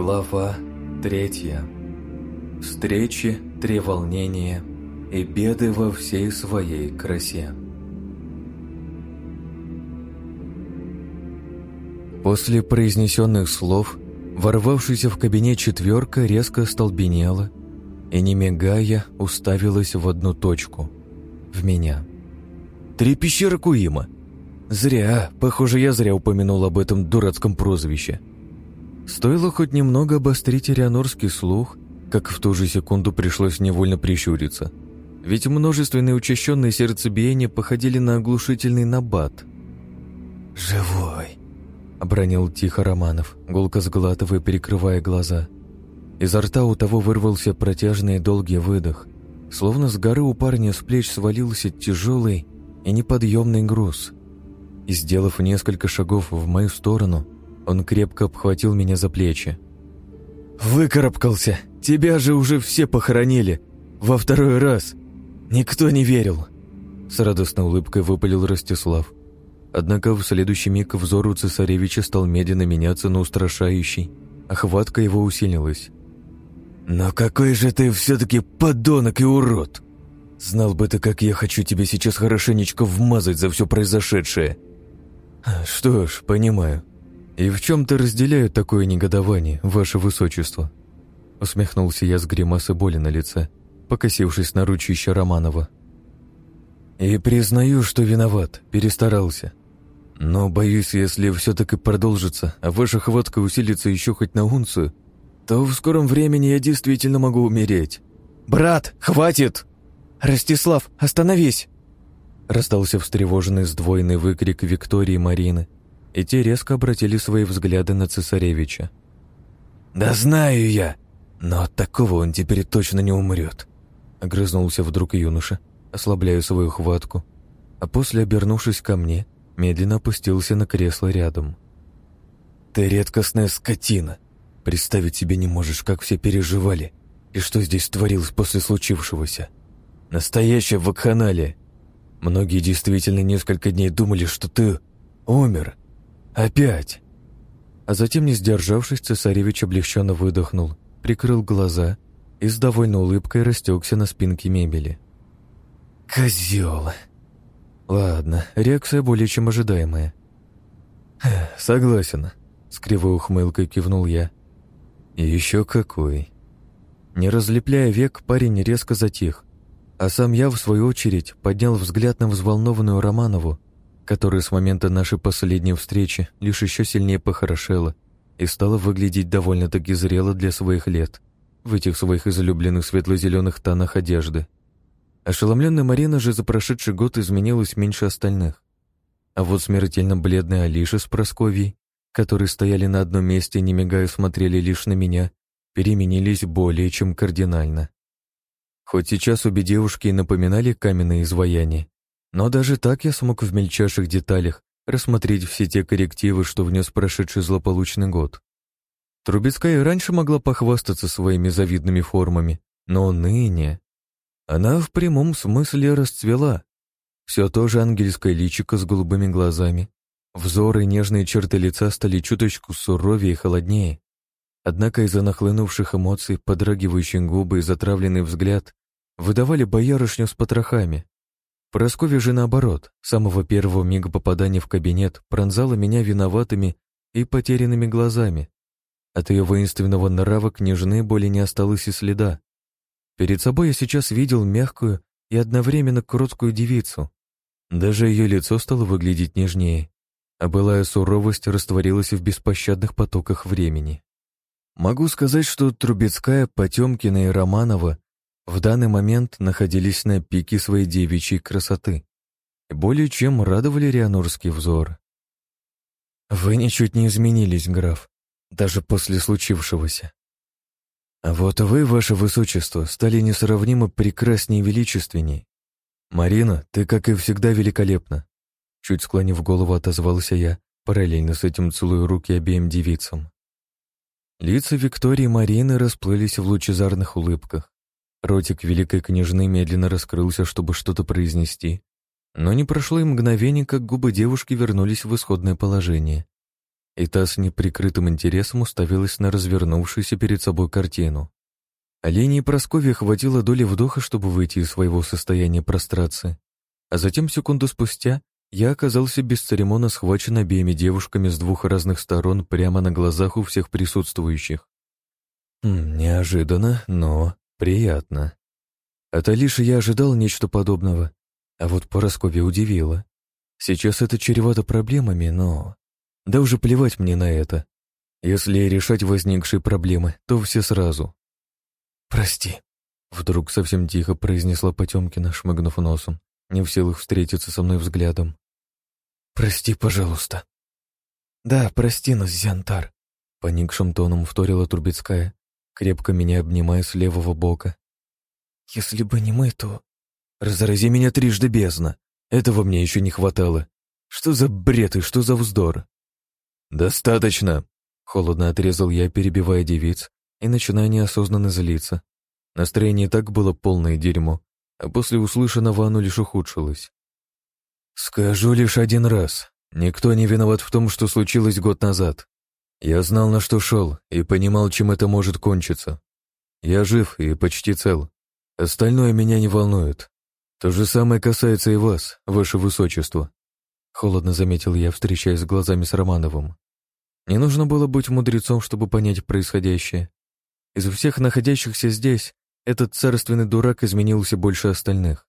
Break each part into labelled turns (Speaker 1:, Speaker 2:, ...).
Speaker 1: Глава третья. Встречи, треволнения и беды во всей своей красе. После произнесенных слов, ворвавшаяся в кабинет четверка резко столбенела и, не мигая, уставилась в одну точку — в меня. «Три пещеры Куима!» «Зря, похоже, я зря упомянул об этом дурацком прозвище». Стоило хоть немного обострить ирианорский слух, как в ту же секунду пришлось невольно прищуриться. Ведь множественные учащенные сердцебиения походили на оглушительный набат. «Живой!» — обронил тихо Романов, гулко сглатывая, перекрывая глаза. Изо рта у того вырвался протяжный и долгий выдох, словно с горы у парня с плеч свалился тяжелый и неподъемный груз. И, сделав несколько шагов в мою сторону, он крепко обхватил меня за плечи. «Выкарабкался! Тебя же уже все похоронили! Во второй раз! Никто не верил!» С радостной улыбкой выпалил Ростислав. Однако в следующий миг взор у цесаревича стал медленно меняться на устрашающий, а хватка его усилилась. «Но какой же ты все-таки подонок и урод! Знал бы ты, как я хочу тебе сейчас хорошенечко вмазать за все произошедшее!» «Что ж, понимаю. «И в чем-то разделяю такое негодование, ваше высочество?» Усмехнулся я с гримасой боли на лице, покосившись на ручище Романова. «И признаю, что виноват, перестарался. Но боюсь, если все так и продолжится, а ваша хватка усилится еще хоть на унцию, то в скором времени я действительно могу умереть». «Брат, хватит! Ростислав, остановись!» Раздался встревоженный сдвоенный выкрик Виктории и Марины, и те резко обратили свои взгляды на цесаревича. «Да знаю я, но от такого он теперь точно не умрет», — огрызнулся вдруг юноша, ослабляя свою хватку, а после, обернувшись ко мне, медленно опустился на кресло рядом. «Ты редкостная скотина. Представить себе не можешь, как все переживали и что здесь творилось после случившегося. Настоящая вакханалия. Многие действительно несколько дней думали, что ты умер, «Опять!» А затем, не сдержавшись, цесаревич облегченно выдохнул, прикрыл глаза и с довольной улыбкой растекся на спинке мебели. «Козел!» «Ладно, реакция более чем ожидаемая». «Согласен», — с кривой ухмылкой кивнул я. «И еще какой!» Не разлепляя век, парень резко затих, а сам я, в свою очередь, поднял взгляд на взволнованную Романову которая с момента нашей последней встречи лишь еще сильнее похорошела и стала выглядеть довольно-таки зрело для своих лет в этих своих излюбленных светло-зеленых тонах одежды. Ошеломленная Марина же за прошедший год изменилась меньше остальных. А вот смертельно бледная Алиша с Просковьей, которые стояли на одном месте, не мигая смотрели лишь на меня, переменились более чем кардинально. Хоть сейчас обе девушки и напоминали каменные изваяния, но даже так я смог в мельчайших деталях рассмотреть все те коррективы, что внес прошедший злополучный год. Трубецкая раньше могла похвастаться своими завидными формами, но ныне... Она в прямом смысле расцвела. Все то же ангельское личико с голубыми глазами. Взоры и нежные черты лица стали чуточку суровее и холоднее. Однако из-за нахлынувших эмоций, подрагивающие губы и затравленный взгляд выдавали боярышню с потрохами. Прасковья же наоборот, с самого первого мига попадания в кабинет пронзала меня виноватыми и потерянными глазами. От ее воинственного нрава княжны более не осталось и следа. Перед собой я сейчас видел мягкую и одновременно кроткую девицу. Даже ее лицо стало выглядеть нежнее, а былая суровость растворилась в беспощадных потоках времени. Могу сказать, что Трубецкая, Потемкина и Романова в данный момент находились на пике своей девичьей красоты и более чем радовали рианорский взор. «Вы ничуть не изменились, граф, даже после случившегося. А вот вы, ваше высочество, стали несравнимо прекраснее и величественней. Марина, ты, как и всегда, великолепна». Чуть склонив голову, отозвался я, параллельно с этим целую руки обеим девицам. Лица Виктории и Марины расплылись в лучезарных улыбках. Ротик великой княжны медленно раскрылся, чтобы что-то произнести, но не прошло и мгновение, как губы девушки вернулись в исходное положение. и та с неприкрытым интересом уставилась на развернувшуюся перед собой картину. Олене и Прасковье хватило доли вдоха, чтобы выйти из своего состояния прострации, а затем секунду спустя я оказался бесцеремонно схвачен обеими девушками с двух разных сторон прямо на глазах у всех присутствующих. Неожиданно, но приятно. От Алиши я ожидал нечто подобного, а вот Парасковья удивила. Сейчас это чревато проблемами, но... Да уже плевать мне на это. Если решать возникшие проблемы, то все сразу. «Прости», — вдруг совсем тихо произнесла Потемкина, шмыгнув носом не в силах встретиться со мной взглядом. «Прости, пожалуйста». «Да, прости нас, Зянтар», — поникшим тоном вторила Трубецкая, крепко меня обнимая с левого бока. «Если бы не мы, то...» «Разрази меня трижды бездна. Этого мне еще не хватало. Что за бред и что за вздор?» «Достаточно», — холодно отрезал я, перебивая девиц и начиная неосознанно злиться. Настроение так было полное дерьмо, а после услышанного оно лишь ухудшилось. «Скажу лишь один раз. Никто не виноват в том, что случилось год назад. Я знал, на что шел, и понимал, чем это может кончиться. Я жив и почти цел. Остальное меня не волнует. То же самое касается и вас, ваше высочество», — холодно заметил я, встречаясь глазами с Романовым. Не нужно было быть мудрецом, чтобы понять происходящее. Из всех находящихся здесь этот царственный дурак изменился больше остальных.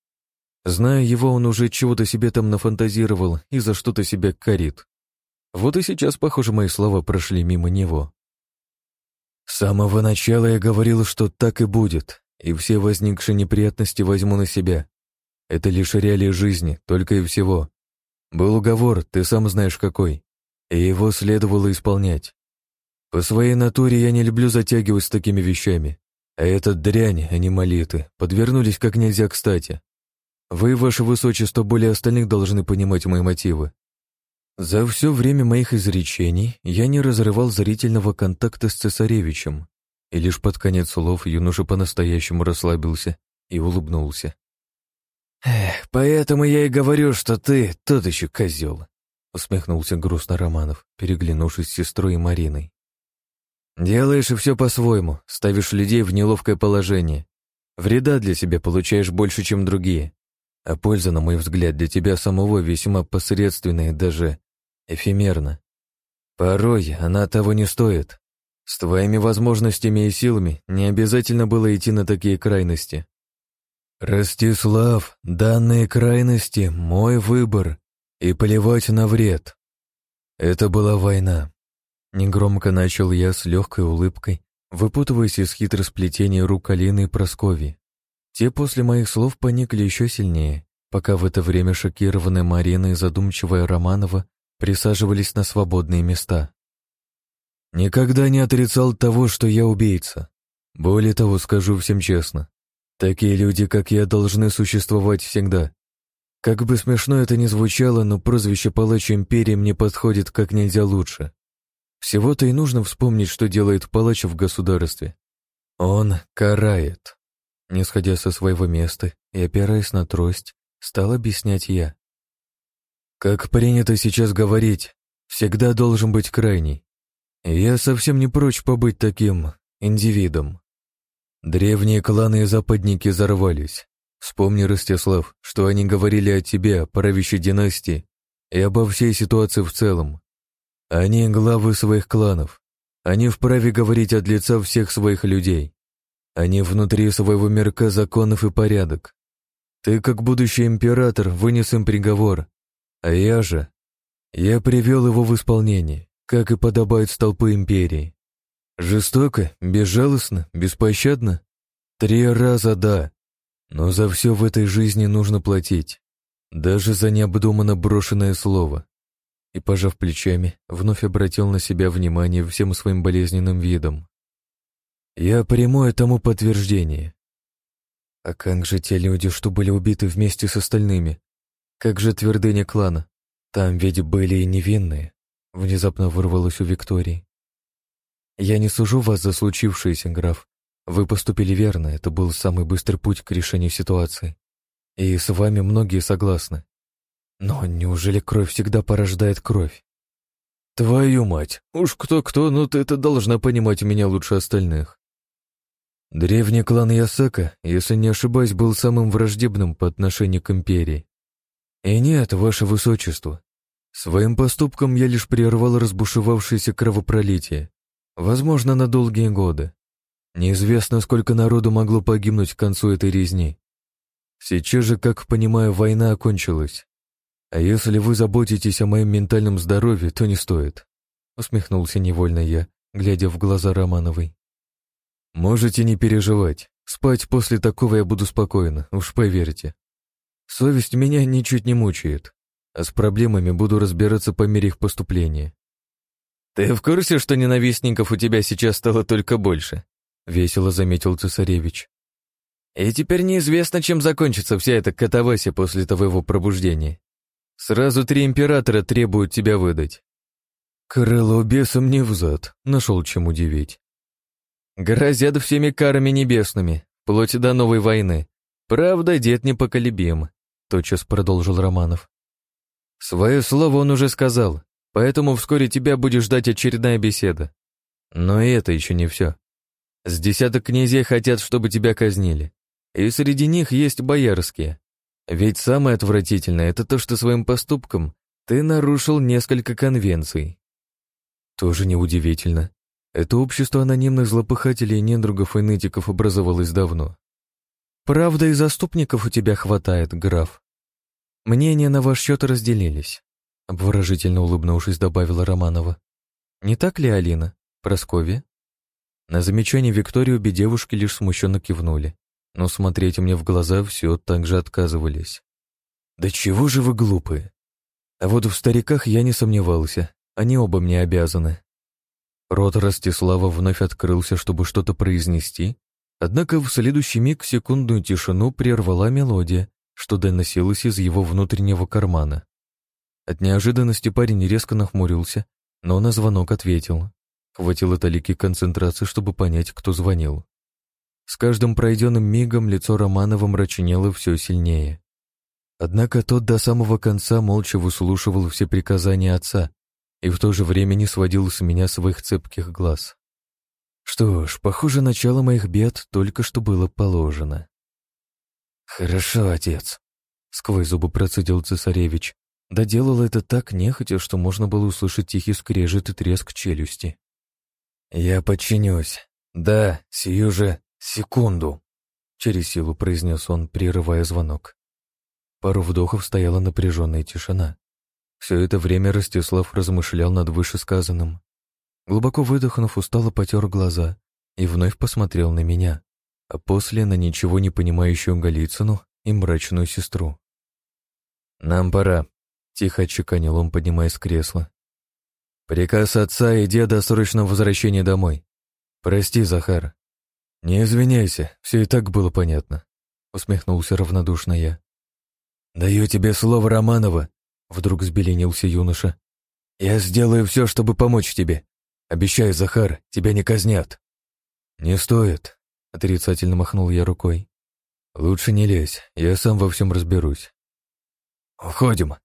Speaker 1: Зная его, он уже чего-то себе там нафантазировал и за что-то себя корит. Вот и сейчас, похоже, мои слова прошли мимо него. С самого начала я говорил, что так и будет, и все возникшие неприятности возьму на себя. Это лишь реалии жизни, только и всего. Был уговор, ты сам знаешь какой, и его следовало исполнять. По своей натуре я не люблю затягивать с такими вещами. А этот дрянь, а не молиты, подвернулись как нельзя кстати. Вы, ваше высочество, более остальных должны понимать мои мотивы. За все время моих изречений я не разрывал зрительного контакта с цесаревичем, и лишь под конец слов юноша по-настоящему расслабился и улыбнулся. «Эх, поэтому я и говорю, что ты тот еще козел», усмехнулся грустно Романов, переглянувшись с сестрой и Мариной. Делаешь и все по-своему, ставишь людей в неловкое положение. Вреда для себя получаешь больше, чем другие. А польза, на мой взгляд, для тебя самого весьма посредственная, даже эфемерна. Порой она того не стоит. С твоими возможностями и силами не обязательно было идти на такие крайности. Ростислав, данные крайности — мой выбор, и плевать на вред. Это была война, Негромко начал я с легкой улыбкой, выпутываясь из хитросплетения рук Алины и Прасковьи. Те после моих слов поникли еще сильнее, пока в это время шокированная Марина и задумчивая Романова присаживались на свободные места. «Никогда не отрицал того, что я убийца. Более того, скажу всем честно, такие люди, как я, должны существовать всегда. Как бы смешно это ни звучало, но прозвище Палач Империи мне подходит как нельзя лучше. Всего-то и нужно вспомнить, что делает палач в государстве. Он карает. Не сходя со своего места и опираясь на трость, стал объяснять я. Как принято сейчас говорить, всегда должен быть крайний. Я совсем не прочь побыть таким индивидом. Древние кланы и западники взорвались. Вспомни, Ростислав, что они говорили о тебе, правящей династии и обо всей ситуации в целом. Они главы своих кланов. Они вправе говорить от лица всех своих людей. Они внутри своего мирка законов и порядок. Ты, как будущий император, вынес им приговор. А я же... Я привел его в исполнение, как и подобает столпы империи. Жестоко, безжалостно, беспощадно? Три раза да. Но за все в этой жизни нужно платить. Даже за необдуманно брошенное слово и, пожав плечами, вновь обратил на себя внимание всем своим болезненным видом. «Я приму этому подтверждение». «А как же те люди, что были убиты вместе с остальными? Как же твердыня клана? Там ведь были и невинные», — внезапно вырвалось у Виктории. «Я не сужу вас за случившееся, граф. Вы поступили верно, это был самый быстрый путь к решению ситуации. И с вами многие согласны. Но неужели кровь всегда порождает кровь? Твою мать, уж кто-кто, но ты это должна понимать меня лучше остальных. Древний клан Ясака, если не ошибаюсь, был самым враждебным по отношению к империи. И нет, ваше высочество, своим поступком я лишь прервал разбушевавшееся кровопролитие, возможно, на долгие годы. Неизвестно, сколько народу могло погибнуть к концу этой резни. Сейчас же, как понимаю, война окончилась. А если вы заботитесь о моем ментальном здоровье, то не стоит. Усмехнулся невольно я, глядя в глаза Романовой. Можете не переживать. Спать после такого я буду спокойно, уж поверьте. Совесть меня ничуть не мучает, а с проблемами буду разбираться по мере их поступления. «Ты в курсе, что ненавистников у тебя сейчас стало только больше?» — весело заметил цесаревич. «И теперь неизвестно, чем закончится вся эта катавасия после твоего пробуждения. Сразу три императора требуют тебя выдать. Крыло бесом не взад, нашел чем удивить. Грозят всеми карами небесными, вплоть до новой войны. Правда, дед непоколебим, тотчас продолжил Романов. Свое слово он уже сказал, поэтому вскоре тебя будет ждать очередная беседа. Но и это еще не все. С десяток князей хотят, чтобы тебя казнили. И среди них есть боярские. Ведь самое отвратительное — это то, что своим поступком ты нарушил несколько конвенций. Тоже неудивительно. Это общество анонимных злопыхателей недругов и нытиков образовалось давно. Правда, и заступников у тебя хватает, граф. Мнения на ваш счет разделились, обворожительно улыбнувшись, добавила Романова. Не так ли, Алина? Просковья? На замечание Виктории обе девушки лишь смущенно кивнули но смотреть мне в глаза все так же отказывались. «Да чего же вы глупые?» А вот в стариках я не сомневался, они оба мне обязаны. Рот Ростислава вновь открылся, чтобы что-то произнести, однако в следующий миг секундную тишину прервала мелодия, что доносилась из его внутреннего кармана. От неожиданности парень резко нахмурился, но на звонок ответил. Хватило талики концентрации, чтобы понять, кто звонил. С каждым пройденным мигом лицо Романова мрачнело все сильнее. Однако тот до самого конца молча выслушивал все приказания отца и в то же время не сводил с меня своих цепких глаз. Что ж, похоже, начало моих бед только что было положено. «Хорошо, отец», — сквозь зубы процедил цесаревич. Доделал это так нехотя, что можно было услышать тихий скрежет и треск челюсти. «Я подчинюсь. Да, сию же «Секунду!» — через силу произнес он, прерывая звонок. Пару вдохов стояла напряженная тишина. Все это время Ростислав размышлял над вышесказанным. Глубоко выдохнув, устало потер глаза и вновь посмотрел на меня, а после на ничего не понимающую Голицыну и мрачную сестру. «Нам пора», — тихо отчеканил он, поднимаясь с кресла. «Приказ отца и деда о срочном возвращении домой. Прости, Захар, «Не извиняйся, все и так было понятно», — усмехнулся равнодушно я. «Даю тебе слово Романова», — вдруг взбеленился юноша. «Я сделаю все, чтобы помочь тебе. Обещаю, Захар, тебя не казнят». «Не стоит», — отрицательно махнул я рукой. «Лучше не лезь, я сам во всем разберусь». «Уходим»,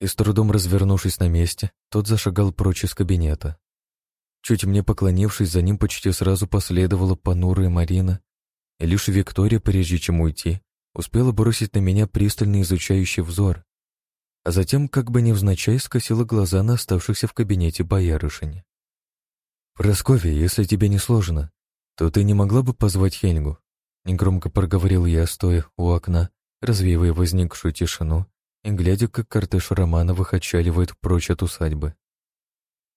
Speaker 1: и с трудом развернувшись на месте, тот зашагал прочь из кабинета. Чуть мне поклонившись, за ним почти сразу последовала понурая Марина, и лишь Виктория, прежде чем уйти, успела бросить на меня пристально изучающий взор, а затем, как бы невзначай, скосила глаза на оставшихся в кабинете боярышень. «Прасковья, если тебе не сложно, то ты не могла бы позвать Хельгу?» Негромко проговорил я, стоя у окна, развеивая возникшую тишину и глядя, как кортеж Романовых отчаливает прочь от усадьбы.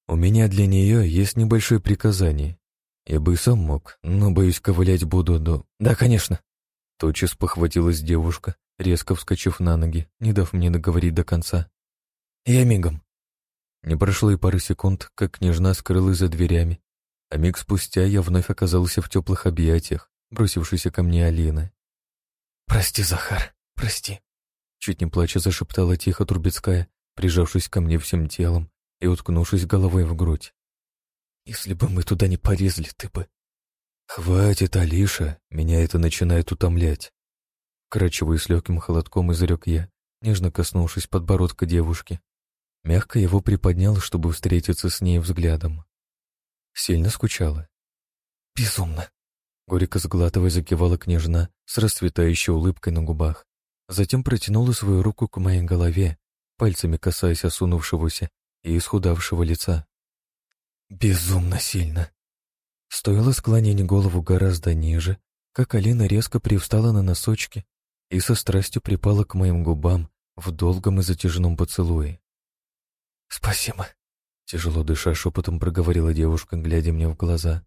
Speaker 1: У меня для нее есть небольшое приказание. Я бы и сам мог, но, боюсь, ковылять буду до... Да, конечно. Тотчас похватилась девушка, резко вскочив на ноги, не дав мне договорить до конца. Я мигом. Не прошло и пары секунд, как княжна скрылась за дверями, а миг спустя я вновь оказался в теплых объятиях, бросившейся ко мне Алины. «Прости, Захар, прости», — чуть не плача зашептала тихо Трубецкая, прижавшись ко мне всем телом и уткнувшись головой в грудь. «Если бы мы туда не порезали, ты бы...» «Хватит, Алиша, меня это начинает утомлять». Вкрадчиво и с легким холодком изрек я, нежно коснувшись подбородка девушки. Мягко его приподнял, чтобы встретиться с ней взглядом. Сильно скучала. «Безумно!» Горько сглатывая закивала княжна с расцветающей улыбкой на губах. Затем протянула свою руку к моей голове, пальцами касаясь осунувшегося и исхудавшего лица. «Безумно сильно!» Стоило склонить голову гораздо ниже, как Алина резко привстала на носочки и со страстью припала к моим губам в долгом и затяжном поцелуе. «Спасибо», — тяжело дыша шепотом проговорила девушка, глядя мне в глаза.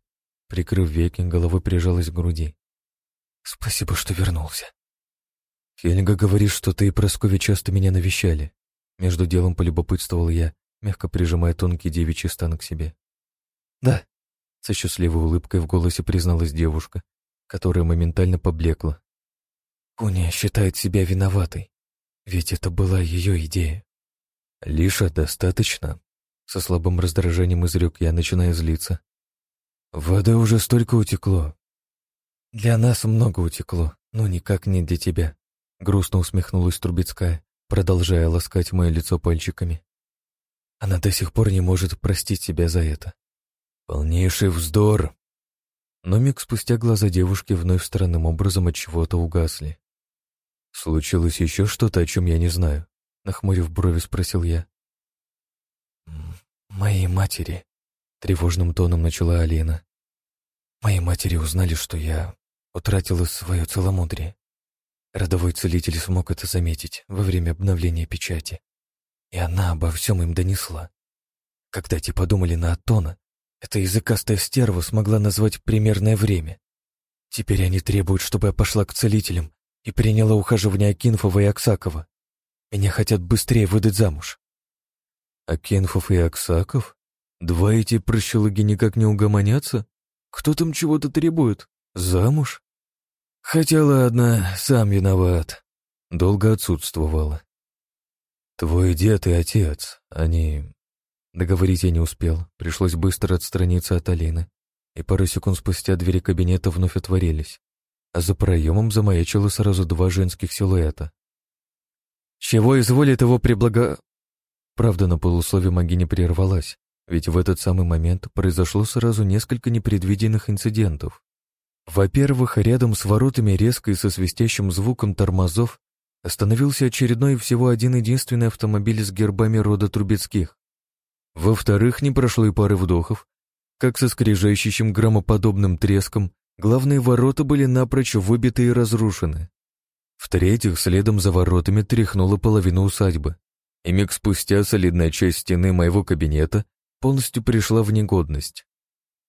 Speaker 1: Прикрыв веки, головой прижалась к груди. «Спасибо, что вернулся». «Хельга говорит, что ты и Прасковья часто меня навещали». Между делом полюбопытствовал я, мягко прижимая тонкий девичий стан к себе. «Да», — со счастливой улыбкой в голосе призналась девушка, которая моментально поблекла. «Куня считает себя виноватой, ведь это была ее идея». «Лиша, достаточно?» Со слабым раздражением изрек я, начиная злиться. «Воды уже столько утекло». «Для нас много утекло, но никак не для тебя», — грустно усмехнулась Трубецкая, продолжая ласкать мое лицо пальчиками. Она до сих пор не может простить себя за это. Полнейший вздор. Но миг спустя глаза девушки вновь странным образом от чего-то угасли. Случилось еще что-то, о чем я не знаю. Нахмурив брови, спросил я. «Моей матери», — тревожным тоном начала Алина. «Моей матери узнали, что я утратила свое целомудрие. Родовой целитель смог это заметить во время обновления печати. И она обо всем им донесла. Когда те подумали на Атона, эта языкастая стерва смогла назвать примерное время. Теперь они требуют, чтобы я пошла к целителям и приняла ухаживание Акинфова и Аксакова. Меня хотят быстрее выдать замуж. Акинфов и Аксаков? Два эти прощелыги никак не угомонятся? Кто там чего-то требует? Замуж? Хотя ладно, сам виноват. Долго отсутствовала. Твой дед и отец, они... Договорить я не успел, пришлось быстро отстраниться от Алины, и пару секунд спустя двери кабинета вновь отворились, а за проемом замаячило сразу два женских силуэта. «Чего изволит его приблага...» Правда, на полуслове могиня прервалась, ведь в этот самый момент произошло сразу несколько непредвиденных инцидентов. Во-первых, рядом с воротами резко и со свистящим звуком тормозов остановился очередной всего один-единственный автомобиль с гербами рода Трубецких. Во-вторых, не прошло и пары вдохов, как со скрежещущим громоподобным треском главные ворота были напрочь выбиты и разрушены. В-третьих, следом за воротами тряхнула половина усадьбы, и миг спустя солидная часть стены моего кабинета полностью пришла в негодность.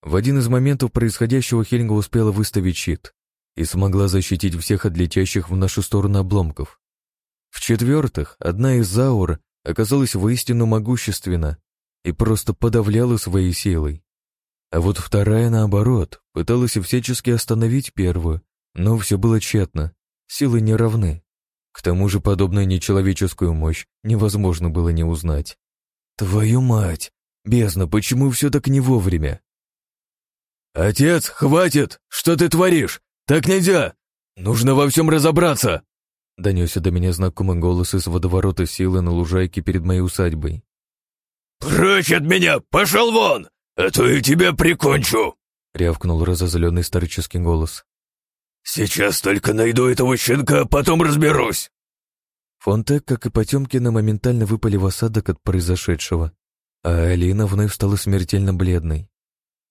Speaker 1: В один из моментов происходящего Хельга успела выставить щит и смогла защитить всех от летящих в нашу сторону обломков. В-четвертых, одна из аур оказалась воистину могущественна и просто подавляла своей силой. А вот вторая, наоборот, пыталась всячески остановить первую, но все было тщетно. Силы не равны. К тому же подобную нечеловеческую мощь невозможно было не узнать. «Твою мать! Бездна, почему все так не вовремя?» «Отец, хватит! Что ты творишь? Так нельзя! Нужно во всем разобраться!» Донесся до меня знакомый голос из водоворота силы на лужайке перед моей усадьбой. «Прочь от меня! Пошел вон! А то я тебя прикончу!» — рявкнул разозленный старческий голос. «Сейчас только найду этого щенка, а потом разберусь!» Фонтек, как и Потемкина, моментально выпали в осадок от произошедшего, а Алина вновь стала смертельно бледной.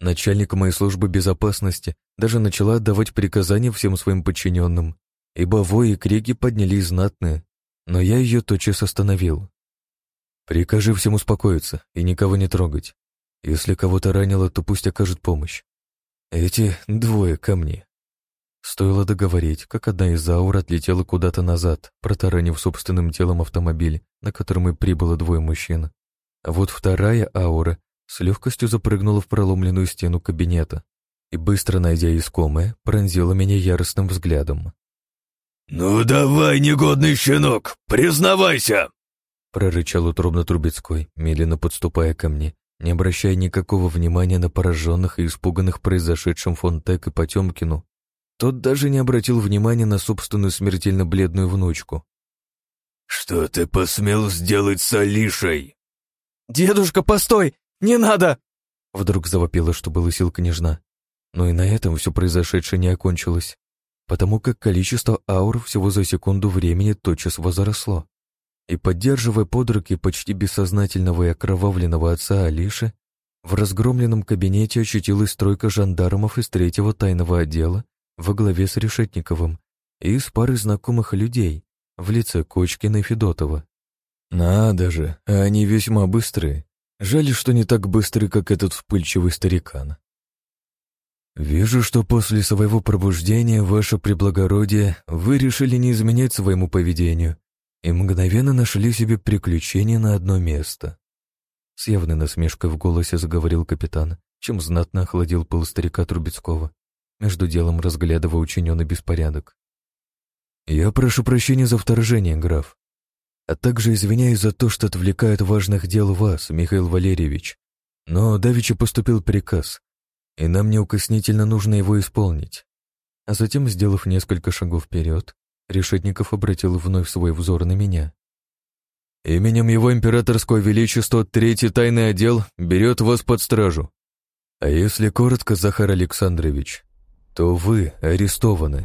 Speaker 1: Начальник моей службы безопасности даже начала отдавать приказания всем своим подчиненным, ибо вои и крики поднялись знатные, но я ее тотчас остановил. «Прикажи всем успокоиться и никого не трогать. Если кого-то ранило, то пусть окажут помощь. Эти двое ко мне». Стоило договорить, как одна из аур отлетела куда-то назад, протаранив собственным телом автомобиль, на котором и прибыло двое мужчин. А вот вторая аура с легкостью запрыгнула в проломленную стену кабинета и, быстро найдя искомое, пронзила меня яростным взглядом. «Ну давай, негодный щенок, признавайся!» прорычал утробно Трубецкой, медленно подступая ко мне, не обращая никакого внимания на пораженных и испуганных произошедшим Фонтек и Потемкину, тот даже не обратил внимания на собственную смертельно бледную внучку. «Что ты посмел сделать с Алишей?»
Speaker 2: «Дедушка, постой! Не надо!»
Speaker 1: Вдруг завопила, что было сил княжна. Но и на этом все произошедшее не окончилось, потому как количество аур всего за секунду времени тотчас возросло. И поддерживая под руки почти бессознательного и окровавленного отца Алиши, в разгромленном кабинете очутилась тройка жандармов из третьего тайного отдела во главе с Решетниковым и с парой знакомых людей в лице Кочкина и Федотова. Надо же, они весьма быстрые. Жаль, что не так быстрые, как этот вспыльчивый старикан. «Вижу, что после своего пробуждения, ваше преблагородие, вы решили не изменять своему поведению и мгновенно нашли себе приключение на одно место». С явной насмешкой в голосе заговорил капитан, чем знатно охладил пыл старика Трубецкого, между делом разглядывая учиненный беспорядок. «Я прошу прощения за вторжение, граф, а также извиняюсь за то, что отвлекает важных дел вас, Михаил Валерьевич. Но давеча поступил приказ, и нам неукоснительно нужно его исполнить». А затем, сделав несколько шагов вперед, Решетников обратил вновь свой взор на меня. Именем его императорского величества третий тайный отдел берет вас под стражу. А если коротко, Захар Александрович, то вы арестованы.